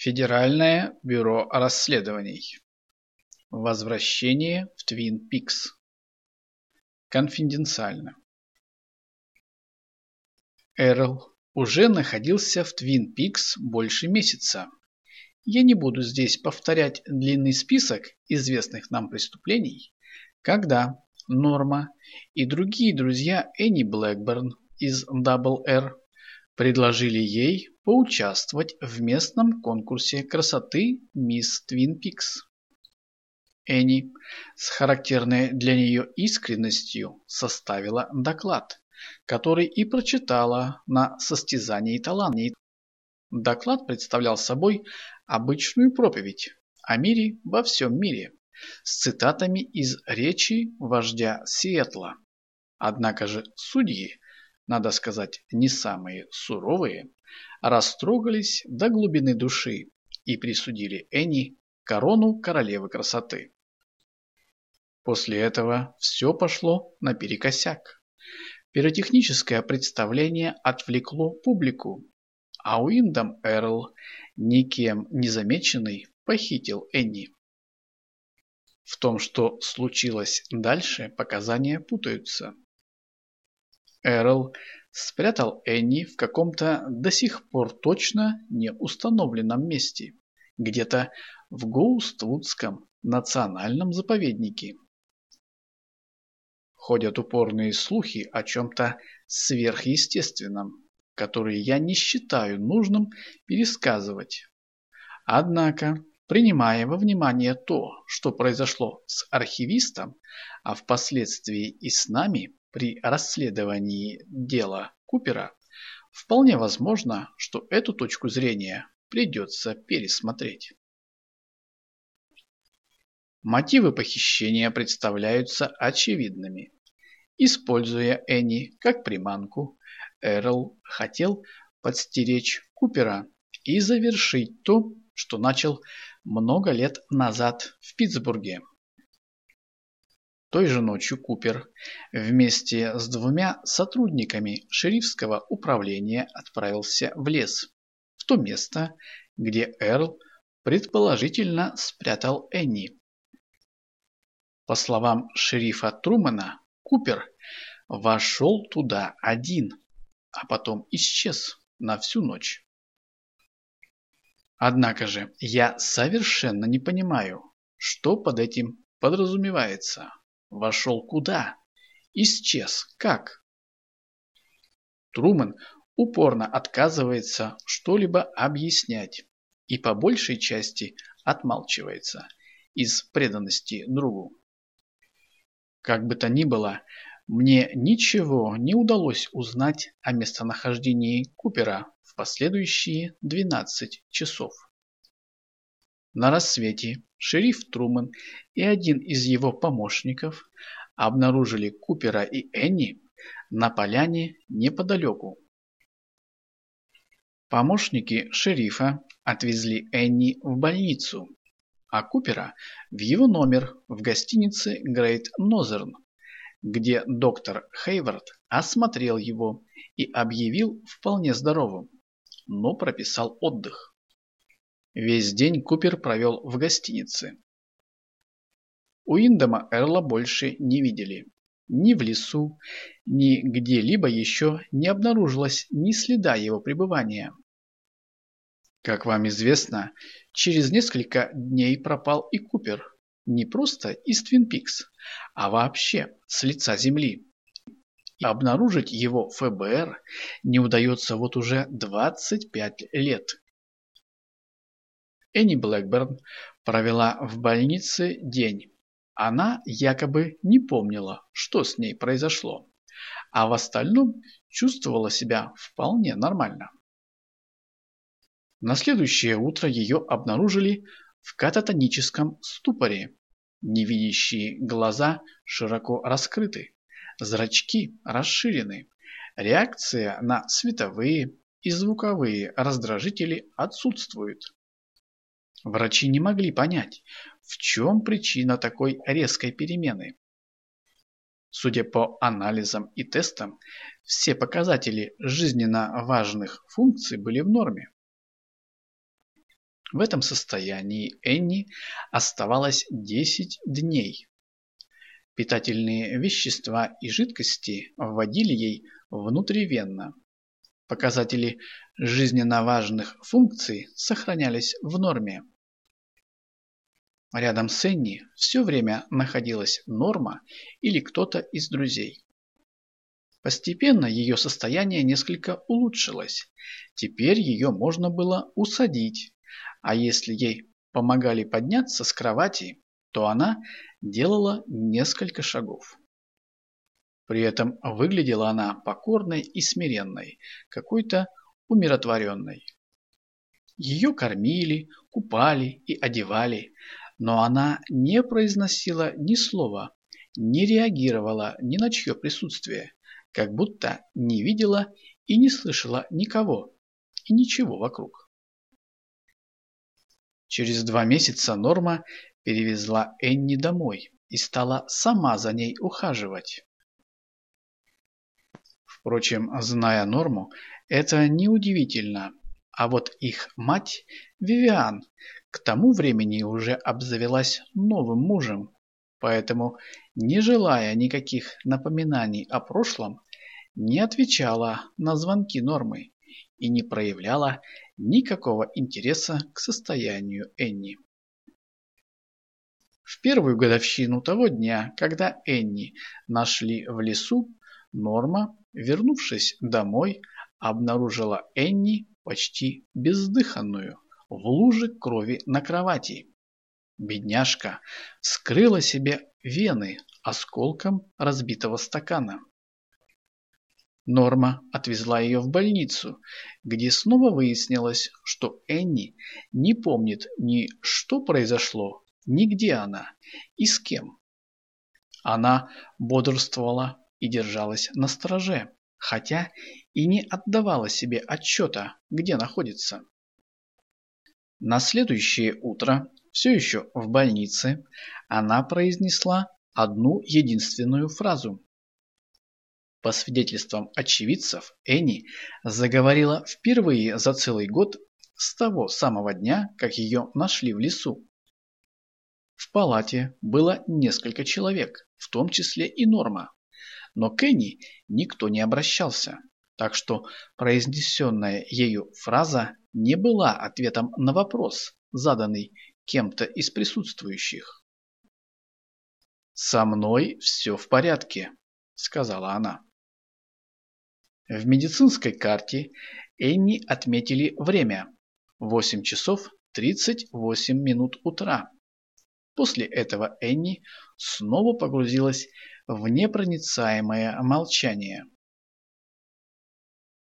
Федеральное бюро расследований. Возвращение в Твин Пикс. Конфиденциально. Эрл уже находился в Твин Пикс больше месяца. Я не буду здесь повторять длинный список известных нам преступлений, когда Норма и другие друзья Энни Блэкберн из Double R предложили ей поучаствовать в местном конкурсе красоты «Мисс Твин Пикс». Энни с характерной для нее искренностью составила доклад, который и прочитала на состязании талантов. Доклад представлял собой обычную проповедь о мире во всем мире с цитатами из речи вождя Сиэтла. Однако же судьи надо сказать, не самые суровые, растрогались до глубины души и присудили Энни корону королевы красоты. После этого все пошло наперекосяк. Пиротехническое представление отвлекло публику, а Уиндом Эрл, никем не замеченный, похитил Энни. В том, что случилось дальше, показания путаются. Эрл спрятал Энни в каком-то до сих пор точно не установленном месте, где-то в Гоуствудском национальном заповеднике. Ходят упорные слухи о чем-то сверхъестественном, которые я не считаю нужным пересказывать. Однако, принимая во внимание то, что произошло с архивистом, а впоследствии и с нами, при расследовании дела Купера, вполне возможно, что эту точку зрения придется пересмотреть. Мотивы похищения представляются очевидными. Используя Энни как приманку, Эрл хотел подстеречь Купера и завершить то, что начал много лет назад в Питтсбурге. Той же ночью Купер вместе с двумя сотрудниками шерифского управления отправился в лес, в то место, где Эрл предположительно спрятал Энни. По словам шерифа Трумэна, Купер вошел туда один, а потом исчез на всю ночь. Однако же я совершенно не понимаю, что под этим подразумевается. Вошел куда? Исчез. Как? Трумэн упорно отказывается что-либо объяснять и по большей части отмалчивается из преданности другу. Как бы то ни было, мне ничего не удалось узнать о местонахождении Купера в последующие 12 часов. На рассвете шериф Трумэн и один из его помощников обнаружили Купера и Энни на поляне неподалеку. Помощники шерифа отвезли Энни в больницу, а Купера в его номер в гостинице Great Northern, где доктор Хейвард осмотрел его и объявил вполне здоровым, но прописал отдых. Весь день Купер провел в гостинице. Уиндома Эрла больше не видели. Ни в лесу, ни где-либо еще не обнаружилось ни следа его пребывания. Как вам известно, через несколько дней пропал и Купер. Не просто из Твин Пикс, а вообще с лица земли. И обнаружить его ФБР не удается вот уже 25 лет. Энни Блэкберн провела в больнице день. Она якобы не помнила, что с ней произошло, а в остальном чувствовала себя вполне нормально. На следующее утро ее обнаружили в кататоническом ступоре. Невидящие глаза широко раскрыты, зрачки расширены. Реакция на световые и звуковые раздражители отсутствует. Врачи не могли понять, в чем причина такой резкой перемены. Судя по анализам и тестам, все показатели жизненно важных функций были в норме. В этом состоянии Энни оставалось 10 дней. Питательные вещества и жидкости вводили ей внутривенно. Показатели жизненно важных функций сохранялись в норме. Рядом с Энни все время находилась Норма или кто-то из друзей. Постепенно ее состояние несколько улучшилось. Теперь ее можно было усадить, а если ей помогали подняться с кровати, то она делала несколько шагов. При этом выглядела она покорной и смиренной, какой-то умиротворенной. Ее кормили, купали и одевали, но она не произносила ни слова, не реагировала ни на чье присутствие, как будто не видела и не слышала никого и ничего вокруг. Через два месяца Норма перевезла Энни домой и стала сама за ней ухаживать. Впрочем, зная Норму, это неудивительно, а вот их мать, Вивиан, к тому времени уже обзавелась новым мужем, поэтому, не желая никаких напоминаний о прошлом, не отвечала на звонки Нормы и не проявляла никакого интереса к состоянию Энни. В первую годовщину того дня, когда Энни нашли в лесу, Норма, вернувшись домой, обнаружила Энни почти бездыханную в луже крови на кровати. Бедняжка скрыла себе вены осколком разбитого стакана. Норма отвезла ее в больницу, где снова выяснилось, что Энни не помнит ни что произошло, ни где она и с кем. Она бодрствовала и держалась на страже, хотя и не отдавала себе отчета, где находится. На следующее утро, все еще в больнице, она произнесла одну единственную фразу. По свидетельствам очевидцев, Энни заговорила впервые за целый год с того самого дня, как ее нашли в лесу. В палате было несколько человек, в том числе и Норма. Но к Энни никто не обращался, так что произнесенная ею фраза не была ответом на вопрос, заданный кем-то из присутствующих. «Со мной все в порядке», — сказала она. В медицинской карте Энни отметили время – 8 часов 38 минут утра. После этого Энни снова погрузилась в непроницаемое молчание.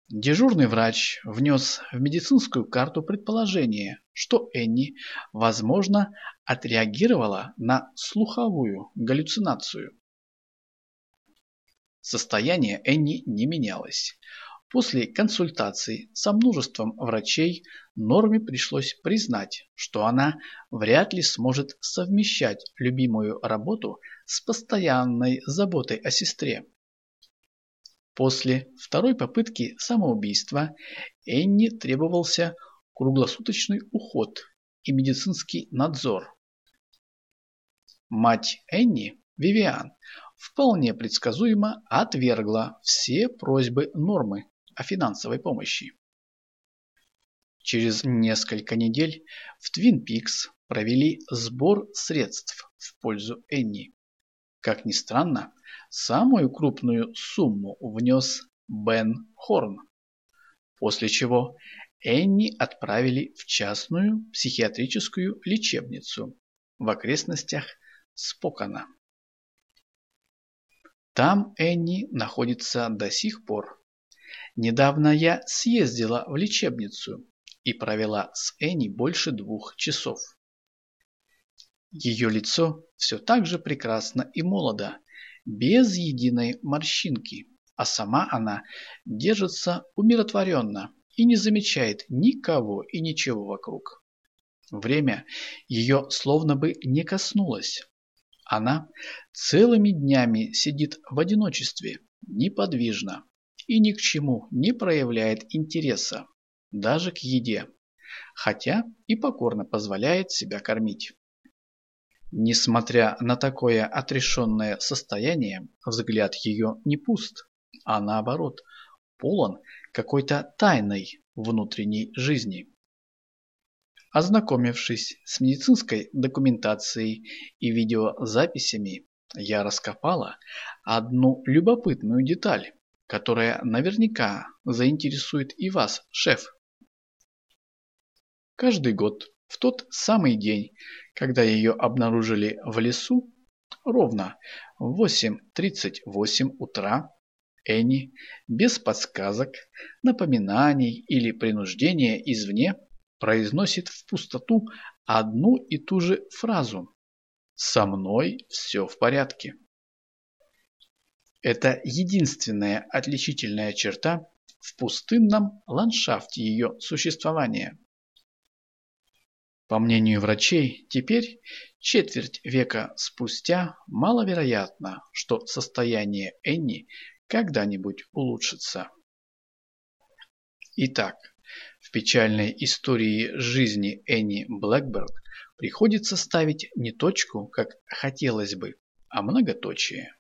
Дежурный врач внес в медицинскую карту предположение, что Энни, возможно, отреагировала на слуховую галлюцинацию. Состояние Энни не менялось. После консультаций со множеством врачей Норме пришлось признать, что она вряд ли сможет совмещать любимую работу с постоянной заботой о сестре. После второй попытки самоубийства Энни требовался круглосуточный уход и медицинский надзор. Мать Энни, Вивиан, вполне предсказуемо отвергла все просьбы Нормы о финансовой помощи. Через несколько недель в Твин Пикс провели сбор средств в пользу Энни. Как ни странно, самую крупную сумму внес Бен Хорн, после чего Энни отправили в частную психиатрическую лечебницу в окрестностях Спокана. Там Энни находится до сих пор. Недавно я съездила в лечебницу и провела с Энни больше двух часов. Ее лицо все так же прекрасно и молодо, без единой морщинки, а сама она держится умиротворенно и не замечает никого и ничего вокруг. Время ее словно бы не коснулось. Она целыми днями сидит в одиночестве, неподвижно и ни к чему не проявляет интереса, даже к еде. хотя и покорно позволяет себя кормить. Несмотря на такое отрешенное состояние, взгляд ее не пуст, а наоборот, полон какой-то тайной внутренней жизни. Ознакомившись с медицинской документацией и видеозаписями, я раскопала одну любопытную деталь, которая наверняка заинтересует и вас, шеф. Каждый год, в тот самый день, когда ее обнаружили в лесу, ровно в 8.38 утра, Энни, без подсказок, напоминаний или принуждения извне, произносит в пустоту одну и ту же фразу «Со мной все в порядке». Это единственная отличительная черта в пустынном ландшафте ее существования. По мнению врачей, теперь, четверть века спустя, маловероятно, что состояние Энни когда-нибудь улучшится. Итак, в печальной истории жизни Энни Блэкберн приходится ставить не точку, как хотелось бы, а многоточие.